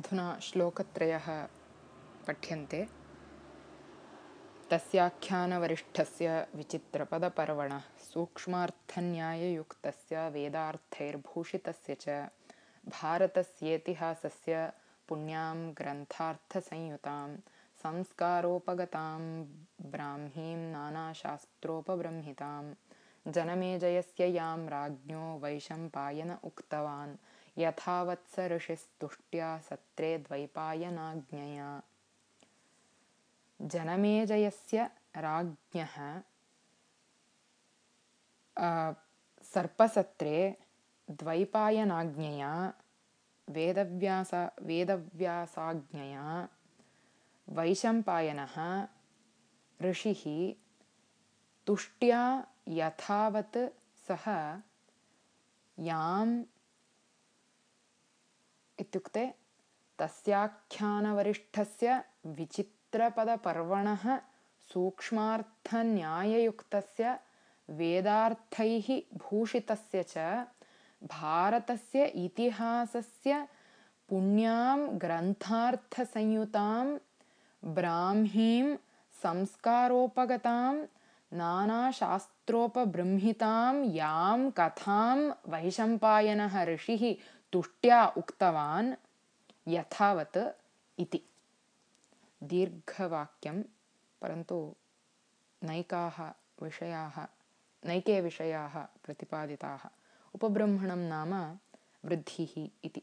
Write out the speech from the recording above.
अधुना श्लोकत्रयः पठ्यन्ते। तस्याख्यानवरिष्ठस्य विचित्रपदपर्वणः सूक्ष्मार्थन्याययुक्तस्य वेदार्थैर्भूषितस्य च भारतस्येतिहासस्य पुण्यां ग्रन्थार्थसंयुतां संस्कारोपगतां ब्राह्मीं नानाशास्त्रोपबृंहितां जनमेजयस्य यां राज्ञो वैशम्पायन उक्तवान् यथावत्स ऋषिस्तुष्ट्या सत्रे द्वैपायनाज्ञया। जनमेजयस्य राज्ञः सर्पसत्रे द्वैपायनाज्ञया वेदव्यास वेदव्यासाज्ञया वैशम्पायनः ऋषिः तुष्ट्या यथावत् सः याम् इत्युक्ते तस्याख्यानवरिष्ठस्य विचित्रपदपर्वणः सूक्ष्मार्थन्याययुक्तस्य वेदार्थैः भूषितस्य च भारतस्य इतिहासस्य पुण्यां ग्रन्थार्थसंयुतां ब्राह्मीं संस्कारोपगतां नानाशास्त्रोपबृंहितां यां कथां वैशम्पायनः ऋषिः तुष्ट्या उक्तवान् यथावत् इति। दीर्घवाक्यं परन्तु नैकाः विषयाः नैके विषयाः प्रतिपादिताः। उपब्रह्मणं नाम वृद्धिः इति